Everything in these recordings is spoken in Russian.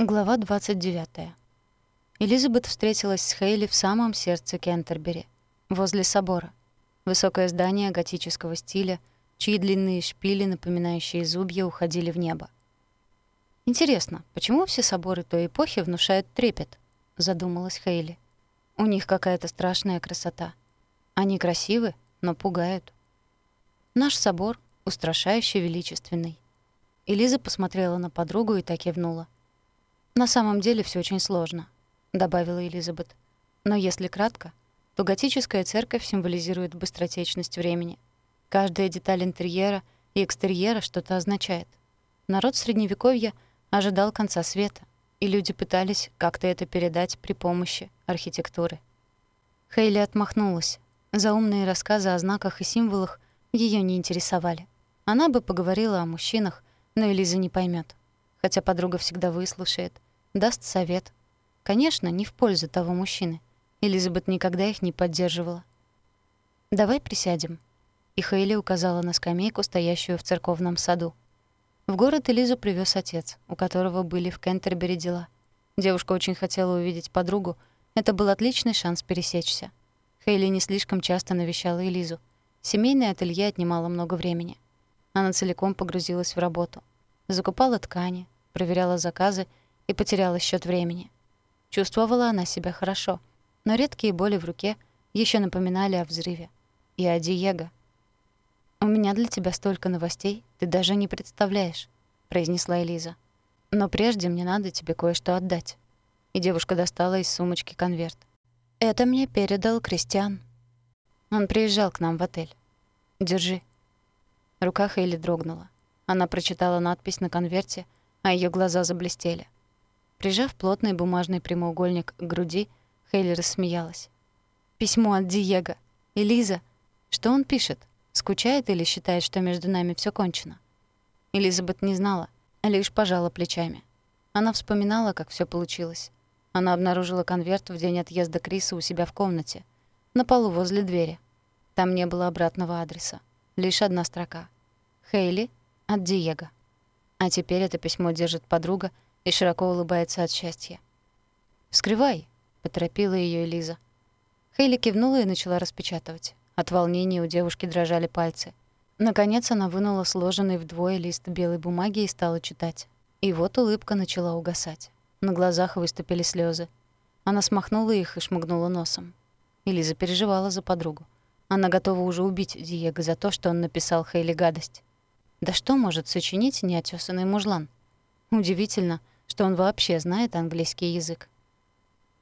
Глава 29. Элизабет встретилась с Хейли в самом сердце Кентербери, возле собора. Высокое здание готического стиля, чьи длинные шпили, напоминающие зубья, уходили в небо. «Интересно, почему все соборы той эпохи внушают трепет?» — задумалась Хейли. «У них какая-то страшная красота. Они красивы, но пугают. Наш собор устрашающе величественный». Элиза посмотрела на подругу и так кивнула. «На самом деле все очень сложно», — добавила Элизабет. «Но если кратко, то готическая церковь символизирует быстротечность времени. Каждая деталь интерьера и экстерьера что-то означает. Народ Средневековья ожидал конца света, и люди пытались как-то это передать при помощи архитектуры. Хейли отмахнулась. Заумные рассказы о знаках и символах ее не интересовали. Она бы поговорила о мужчинах, но Элиза не поймет, Хотя подруга всегда выслушает — даст совет. Конечно, не в пользу того мужчины. Элизабет никогда их не поддерживала. «Давай присядем». И Хейли указала на скамейку, стоящую в церковном саду. В город Элизу привез отец, у которого были в Кентербери дела. Девушка очень хотела увидеть подругу. Это был отличный шанс пересечься. Хейли не слишком часто навещала Элизу. Семейное ателье отнимало много времени. Она целиком погрузилась в работу. Закупала ткани, проверяла заказы и потеряла счет времени. Чувствовала она себя хорошо, но редкие боли в руке еще напоминали о взрыве. И о Диего. «У меня для тебя столько новостей, ты даже не представляешь», — произнесла Элиза. «Но прежде мне надо тебе кое-что отдать». И девушка достала из сумочки конверт. «Это мне передал Кристиан. Он приезжал к нам в отель. Держи». Рука Хейли дрогнула. Она прочитала надпись на конверте, а ее глаза заблестели. Прижав плотный бумажный прямоугольник к груди, Хейли рассмеялась. «Письмо от Диего. Элиза. Что он пишет? Скучает или считает, что между нами все кончено?» Элизабет не знала, а лишь пожала плечами. Она вспоминала, как все получилось. Она обнаружила конверт в день отъезда Криса у себя в комнате, на полу возле двери. Там не было обратного адреса. Лишь одна строка. «Хейли от Диего». А теперь это письмо держит подруга — и широко улыбается от счастья. «Вскрывай», — поторопила ее Элиза. Хейли кивнула и начала распечатывать. От волнения у девушки дрожали пальцы. Наконец она вынула сложенный вдвое лист белой бумаги и стала читать. И вот улыбка начала угасать. На глазах выступили слезы. Она смахнула их и шмыгнула носом. Элиза переживала за подругу. Она готова уже убить Диего за то, что он написал Хейли гадость. Да что может сочинить неотесанный мужлан? Удивительно, что он вообще знает английский язык.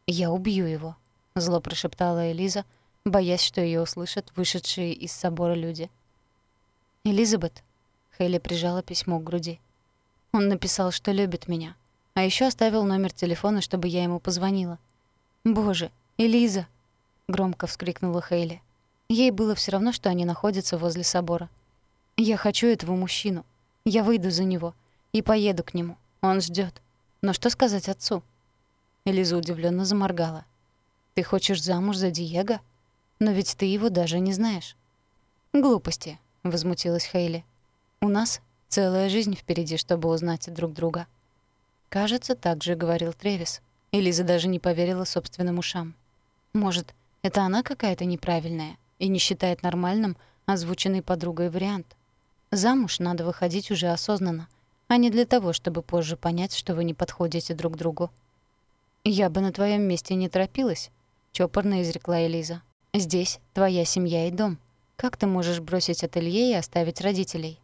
«Я убью его», — зло прошептала Элиза, боясь, что ее услышат вышедшие из собора люди. «Элизабет», — Хейли прижала письмо к груди. «Он написал, что любит меня, а еще оставил номер телефона, чтобы я ему позвонила». «Боже, Элиза!» — громко вскрикнула Хейли. Ей было все равно, что они находятся возле собора. «Я хочу этого мужчину. Я выйду за него и поеду к нему. Он ждет. Но что сказать отцу? Элиза удивленно заморгала. «Ты хочешь замуж за Диего? Но ведь ты его даже не знаешь». «Глупости», — возмутилась Хейли. «У нас целая жизнь впереди, чтобы узнать друг друга». Кажется, так же говорил Тревис. Элиза даже не поверила собственным ушам. Может, это она какая-то неправильная и не считает нормальным озвученный подругой вариант. Замуж надо выходить уже осознанно, а не для того, чтобы позже понять, что вы не подходите друг другу. «Я бы на твоем месте не торопилась», — чопорно изрекла Элиза. «Здесь твоя семья и дом. Как ты можешь бросить ателье и оставить родителей?»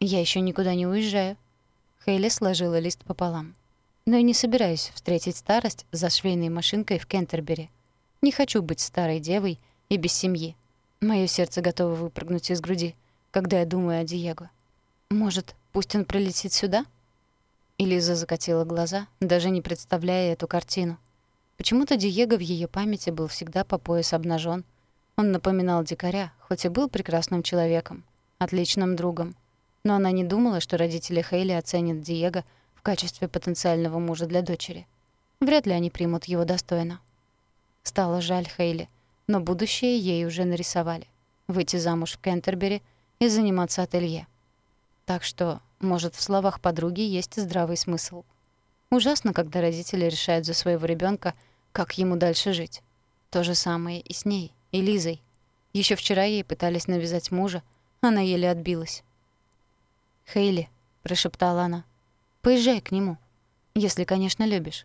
«Я еще никуда не уезжаю». Хейли сложила лист пополам. «Но и не собираюсь встретить старость за швейной машинкой в Кентербери. Не хочу быть старой девой и без семьи. Моё сердце готово выпрыгнуть из груди, когда я думаю о Диего. Может, Пусть он прилетит сюда?» Элиза закатила глаза, даже не представляя эту картину. Почему-то Диего в ее памяти был всегда по пояс обнажен. Он напоминал дикаря, хоть и был прекрасным человеком, отличным другом. Но она не думала, что родители Хейли оценят Диего в качестве потенциального мужа для дочери. Вряд ли они примут его достойно. Стало жаль Хейли, но будущее ей уже нарисовали. Выйти замуж в Кентербери и заниматься ателье. Так что, может, в словах подруги есть здравый смысл. Ужасно, когда родители решают за своего ребенка, как ему дальше жить. То же самое и с ней, и Лизой. Еще вчера ей пытались навязать мужа, она еле отбилась. «Хейли», — прошептала она, — «поезжай к нему, если, конечно, любишь.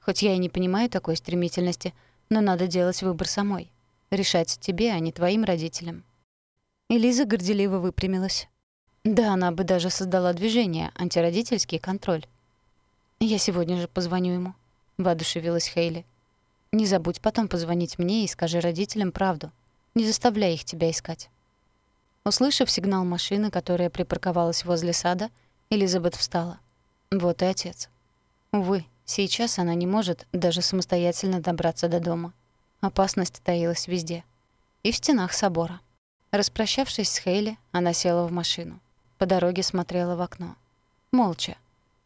Хоть я и не понимаю такой стремительности, но надо делать выбор самой. Решать тебе, а не твоим родителям». Элиза горделиво выпрямилась. Да, она бы даже создала движение, антиродительский контроль. «Я сегодня же позвоню ему», — воодушевилась Хейли. «Не забудь потом позвонить мне и скажи родителям правду. Не заставляй их тебя искать». Услышав сигнал машины, которая припарковалась возле сада, Элизабет встала. Вот и отец. Увы, сейчас она не может даже самостоятельно добраться до дома. Опасность таилась везде. И в стенах собора. Распрощавшись с Хейли, она села в машину. По дороге смотрела в окно. Молча,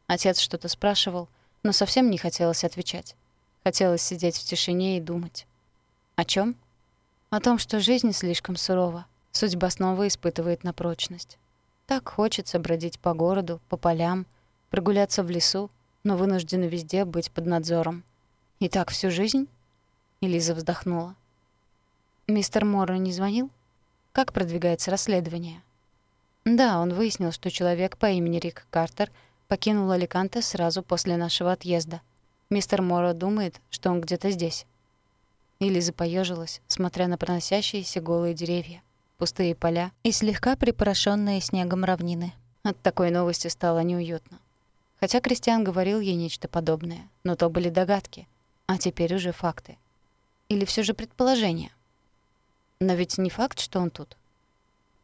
Отец что-то спрашивал, но совсем не хотелось отвечать. Хотелось сидеть в тишине и думать. О чем? О том, что жизнь слишком сурова. Судьба снова испытывает на прочность. Так хочется бродить по городу, по полям, прогуляться в лесу, но вынуждена везде быть под надзором. И так всю жизнь? Элиза вздохнула. Мистер Морро не звонил? Как продвигается расследование? Да, он выяснил, что человек по имени Рик Картер — покинул Аликанте сразу после нашего отъезда. Мистер Моро думает, что он где-то здесь. Элиза поежилась, смотря на проносящиеся голые деревья, пустые поля и слегка припорошенные снегом равнины. От такой новости стало неуютно. Хотя Кристиан говорил ей нечто подобное, но то были догадки, а теперь уже факты. Или все же предположения. Но ведь не факт, что он тут.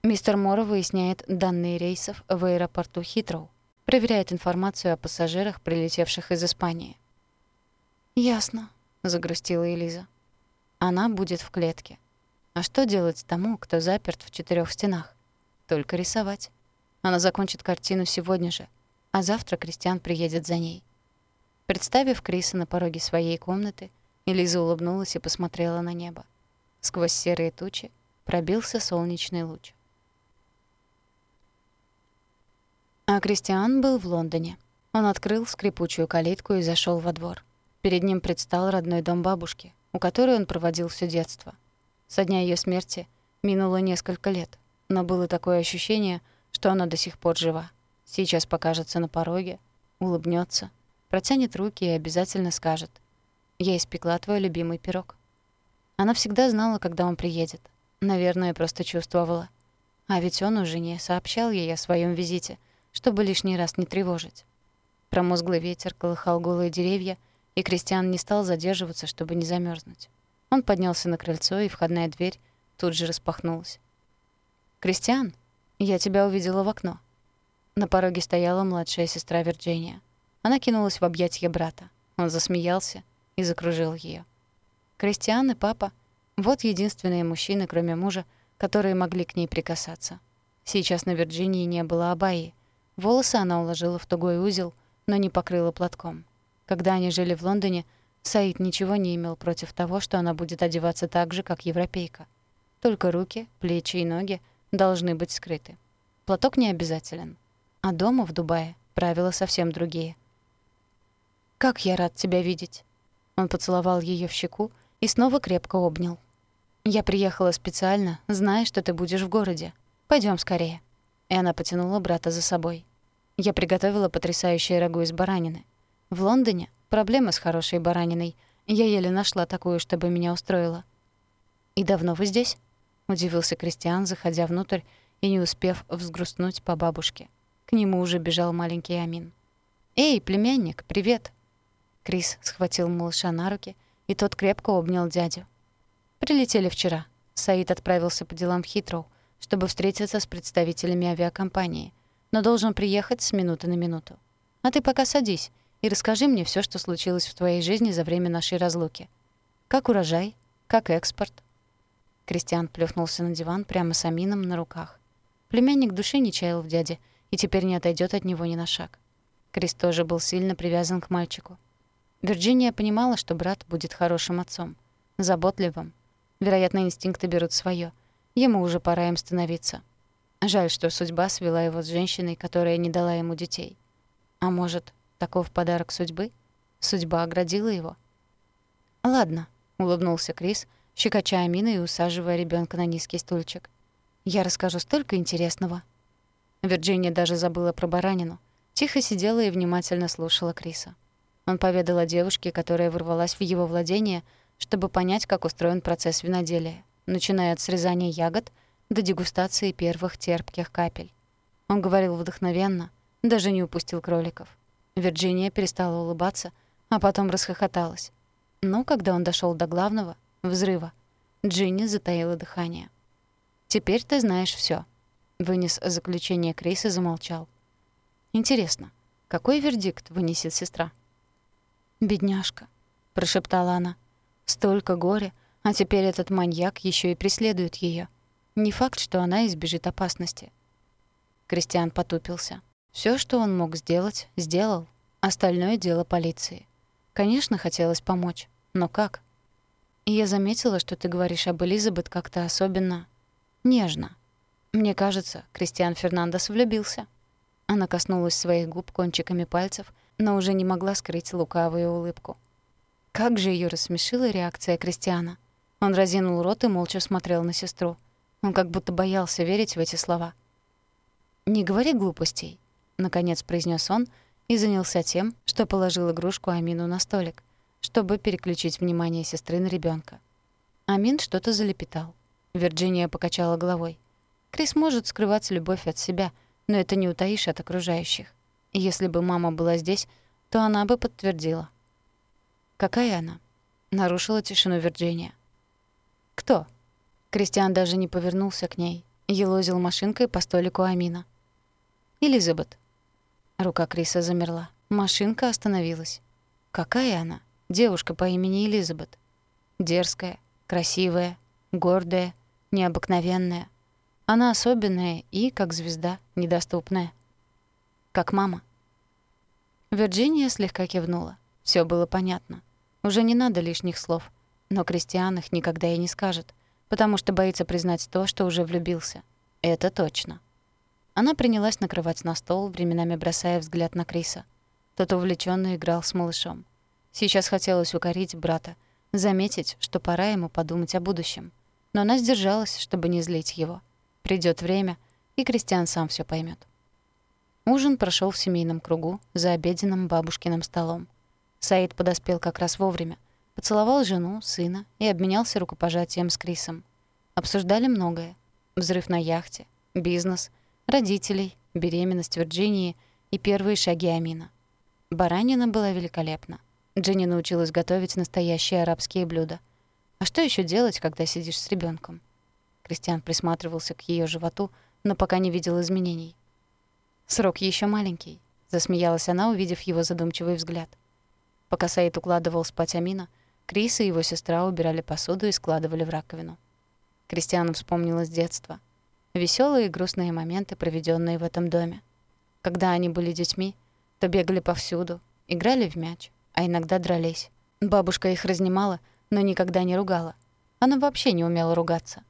Мистер Моро выясняет данные рейсов в аэропорту Хитроу проверяет информацию о пассажирах, прилетевших из Испании. «Ясно», — загрустила Элиза. «Она будет в клетке. А что делать тому, кто заперт в четырех стенах? Только рисовать. Она закончит картину сегодня же, а завтра Кристиан приедет за ней». Представив Криса на пороге своей комнаты, Элиза улыбнулась и посмотрела на небо. Сквозь серые тучи пробился солнечный луч. А Кристиан был в Лондоне. Он открыл скрипучую калитку и зашел во двор. Перед ним предстал родной дом бабушки, у которой он проводил все детство. Со дня ее смерти минуло несколько лет, но было такое ощущение, что она до сих пор жива. Сейчас покажется на пороге, улыбнется, протянет руки и обязательно скажет «Я испекла твой любимый пирог». Она всегда знала, когда он приедет. Наверное, просто чувствовала. А ведь он уже не сообщал ей о своем визите — чтобы лишний раз не тревожить. Промозглый ветер колыхал голые деревья, и Кристиан не стал задерживаться, чтобы не замерзнуть. Он поднялся на крыльцо, и входная дверь тут же распахнулась. «Кристиан, я тебя увидела в окно». На пороге стояла младшая сестра Вирджиния. Она кинулась в объятия брата. Он засмеялся и закружил ее. Кристиан и папа — вот единственные мужчины, кроме мужа, которые могли к ней прикасаться. Сейчас на Вирджинии не было Абайи, Волосы она уложила в тугой узел, но не покрыла платком. Когда они жили в Лондоне, Саид ничего не имел против того, что она будет одеваться так же, как европейка. Только руки, плечи и ноги должны быть скрыты. Платок не обязателен. А дома, в Дубае, правила совсем другие. «Как я рад тебя видеть!» Он поцеловал ее в щеку и снова крепко обнял. «Я приехала специально, зная, что ты будешь в городе. Пойдем скорее». И она потянула брата за собой. Я приготовила потрясающее рагу из баранины. В Лондоне проблема с хорошей бараниной. Я еле нашла такую, чтобы меня устроила. «И давно вы здесь?» — удивился Кристиан, заходя внутрь и не успев взгрустнуть по бабушке. К нему уже бежал маленький Амин. «Эй, племянник, привет!» Крис схватил малыша на руки, и тот крепко обнял дядю. «Прилетели вчера. Саид отправился по делам в Хитроу, чтобы встретиться с представителями авиакомпании но должен приехать с минуты на минуту. А ты пока садись и расскажи мне все, что случилось в твоей жизни за время нашей разлуки. Как урожай, как экспорт». Кристиан плюхнулся на диван прямо с Амином на руках. Племянник души не чаял в дяде и теперь не отойдет от него ни на шаг. Крис тоже был сильно привязан к мальчику. Вирджиния понимала, что брат будет хорошим отцом, заботливым. Вероятно, инстинкты берут свое. Ему уже пора им становиться. Жаль, что судьба свела его с женщиной, которая не дала ему детей. А может, Таков подарок судьбы? Судьба оградила его. «Ладно», — улыбнулся Крис, щекоча Амина и усаживая ребенка на низкий стульчик. «Я расскажу столько интересного». Вирджиния даже забыла про баранину. Тихо сидела и внимательно слушала Криса. Он поведал о девушке, которая ворвалась в его владение, чтобы понять, как устроен процесс виноделия, начиная от срезания ягод до дегустации первых терпких капель. Он говорил вдохновенно, даже не упустил кроликов. Вирджиния перестала улыбаться, а потом расхохоталась. Но когда он дошел до главного, взрыва, Джинни затаила дыхание. «Теперь ты знаешь все. вынес заключение Крис и замолчал. «Интересно, какой вердикт вынесет сестра?» «Бедняжка», — прошептала она. «Столько горя, а теперь этот маньяк еще и преследует ее. Не факт, что она избежит опасности». Кристиан потупился. Все, что он мог сделать, сделал. Остальное дело полиции. Конечно, хотелось помочь. Но как? И я заметила, что ты говоришь об Элизабет как-то особенно... нежно. Мне кажется, Кристиан Фернандес влюбился. Она коснулась своих губ кончиками пальцев, но уже не могла скрыть лукавую улыбку. Как же ее рассмешила реакция Кристиана. Он разинул рот и молча смотрел на сестру. Он как будто боялся верить в эти слова. «Не говори глупостей», — наконец произнес он и занялся тем, что положил игрушку Амину на столик, чтобы переключить внимание сестры на ребенка. Амин что-то залепетал. Вирджиния покачала головой. Крис может скрывать любовь от себя, но это не утаишь от окружающих. Если бы мама была здесь, то она бы подтвердила. «Какая она?» — нарушила тишину Вирджиния. «Кто?» Кристиан даже не повернулся к ней, елозил машинкой по столику Амина. «Элизабет». Рука Криса замерла. Машинка остановилась. «Какая она?» Девушка по имени Элизабет. Дерзкая, красивая, гордая, необыкновенная. Она особенная и, как звезда, недоступная. Как мама. Вирджиния слегка кивнула. Все было понятно. Уже не надо лишних слов. Но Кристиан их никогда и не скажет, потому что боится признать то, что уже влюбился. Это точно. Она принялась накрывать на стол, временами бросая взгляд на Криса. Тот увлеченно играл с малышом. Сейчас хотелось укорить брата, заметить, что пора ему подумать о будущем. Но она сдержалась, чтобы не злить его. Придёт время, и Кристиан сам всё поймёт. Ужин прошёл в семейном кругу за обеденным бабушкиным столом. Саид подоспел как раз вовремя, поцеловал жену, сына и обменялся рукопожатием с Крисом. Обсуждали многое. Взрыв на яхте, бизнес, родителей, беременность Вирджинии и первые шаги Амина. Баранина была великолепна. Дженни научилась готовить настоящие арабские блюда. А что еще делать, когда сидишь с ребенком? Кристиан присматривался к ее животу, но пока не видел изменений. «Срок еще маленький», — засмеялась она, увидев его задумчивый взгляд. Пока Саид укладывал спать Амина, Крис и его сестра убирали посуду и складывали в раковину. Кристиану вспомнилось детство. Веселые и грустные моменты, проведенные в этом доме. Когда они были детьми, то бегали повсюду, играли в мяч, а иногда дрались. Бабушка их разнимала, но никогда не ругала. Она вообще не умела ругаться.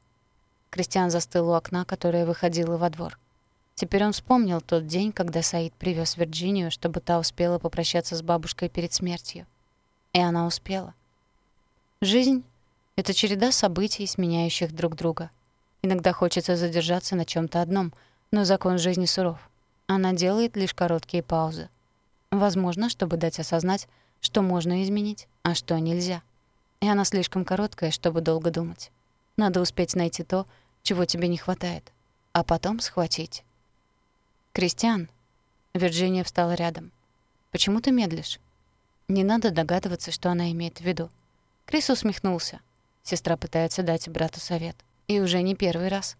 Кристиан застыл у окна, которое выходило во двор. Теперь он вспомнил тот день, когда Саид привез Вирджинию, чтобы та успела попрощаться с бабушкой перед смертью. И она успела. Жизнь — это череда событий, сменяющих друг друга. Иногда хочется задержаться на чем то одном, но закон жизни суров. Она делает лишь короткие паузы. Возможно, чтобы дать осознать, что можно изменить, а что нельзя. И она слишком короткая, чтобы долго думать. Надо успеть найти то, чего тебе не хватает, а потом схватить. «Кристиан!» Вирджиния встала рядом. «Почему ты медлишь?» Не надо догадываться, что она имеет в виду. Крис усмехнулся. Сестра пытается дать брату совет. И уже не первый раз.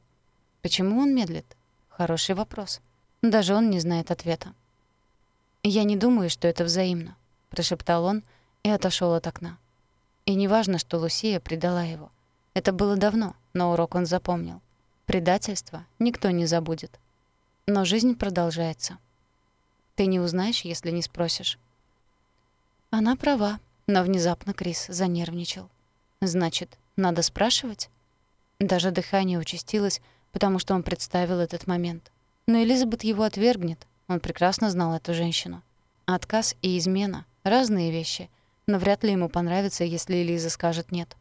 Почему он медлит? Хороший вопрос. Даже он не знает ответа. Я не думаю, что это взаимно прошептал он и отошел от окна. И неважно, что Лусия предала его. Это было давно, но урок он запомнил. Предательство никто не забудет. Но жизнь продолжается. Ты не узнаешь, если не спросишь. Она права, но внезапно Крис занервничал. Значит, надо спрашивать? Даже дыхание участилось, потому что он представил этот момент. Но Элизабет его отвергнет. Он прекрасно знал эту женщину. Отказ и измена — разные вещи, но вряд ли ему понравится, если Элиза скажет «нет».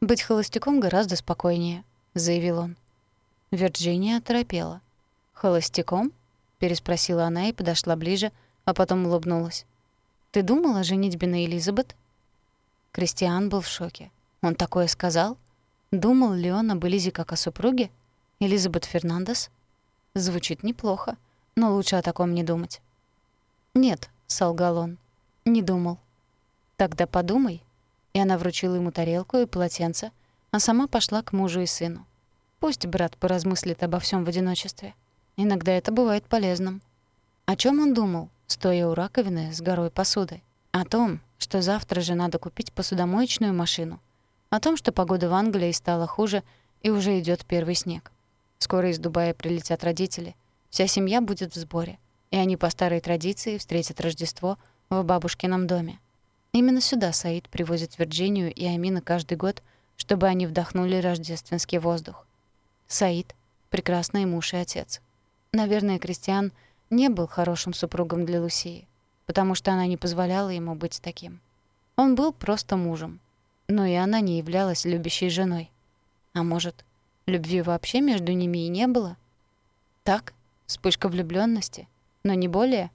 «Быть холостяком гораздо спокойнее», — заявил он. Вирджиния оторопела. «Холостяком?» — переспросила она и подошла ближе, а потом улыбнулась. «Ты думала о женитьбе на Элизабет?» Кристиан был в шоке. Он такое сказал? Думал ли он об Элизе как о супруге? Элизабет Фернандес? Звучит неплохо, но лучше о таком не думать. «Нет», — солгал он, — «не думал». «Тогда подумай». И она вручила ему тарелку и полотенце, а сама пошла к мужу и сыну. Пусть брат поразмыслит обо всем в одиночестве. Иногда это бывает полезным. О чем он думал, стоя у раковины с горой посуды? О том, что завтра же надо купить посудомоечную машину. О том, что погода в Англии стала хуже и уже идет первый снег. Скоро из Дубая прилетят родители. Вся семья будет в сборе. И они по старой традиции встретят Рождество в бабушкином доме. Именно сюда Саид привозит Вирджинию и Амина каждый год, чтобы они вдохнули рождественский воздух. Саид — прекрасный муж и отец. Наверное, Кристиан не был хорошим супругом для Лусии, потому что она не позволяла ему быть таким. Он был просто мужем, но и она не являлась любящей женой. А может, любви вообще между ними и не было? Так, вспышка влюблённости, но не более.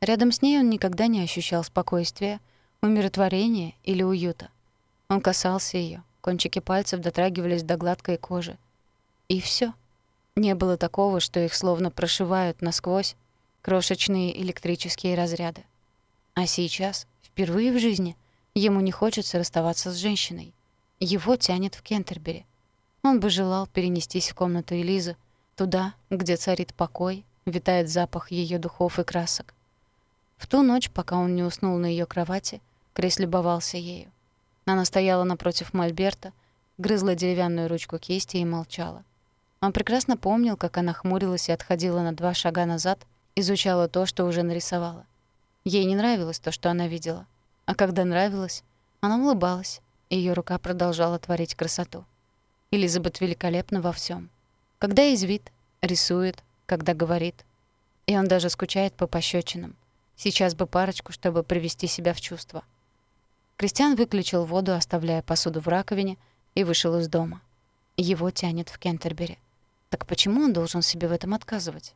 Рядом с ней он никогда не ощущал спокойствия, умиротворения или уюта. Он касался её, кончики пальцев дотрагивались до гладкой кожи. И всё. Не было такого, что их словно прошивают насквозь крошечные электрические разряды. А сейчас, впервые в жизни, ему не хочется расставаться с женщиной. Его тянет в Кентербери. Он бы желал перенестись в комнату Элизы, туда, где царит покой, витает запах её духов и красок. В ту ночь, пока он не уснул на её кровати, Крис любовался ею. Она стояла напротив мольберта, грызла деревянную ручку кисти и молчала. Он прекрасно помнил, как она хмурилась и отходила на два шага назад, изучала то, что уже нарисовала. Ей не нравилось то, что она видела. А когда нравилось, она улыбалась, и её рука продолжала творить красоту. Элизабет великолепна во всем. Когда извит, рисует, когда говорит. И он даже скучает по пощечинам. Сейчас бы парочку, чтобы привести себя в чувство. Кристиан выключил воду, оставляя посуду в раковине, и вышел из дома. Его тянет в Кентербери. Так почему он должен себе в этом отказывать?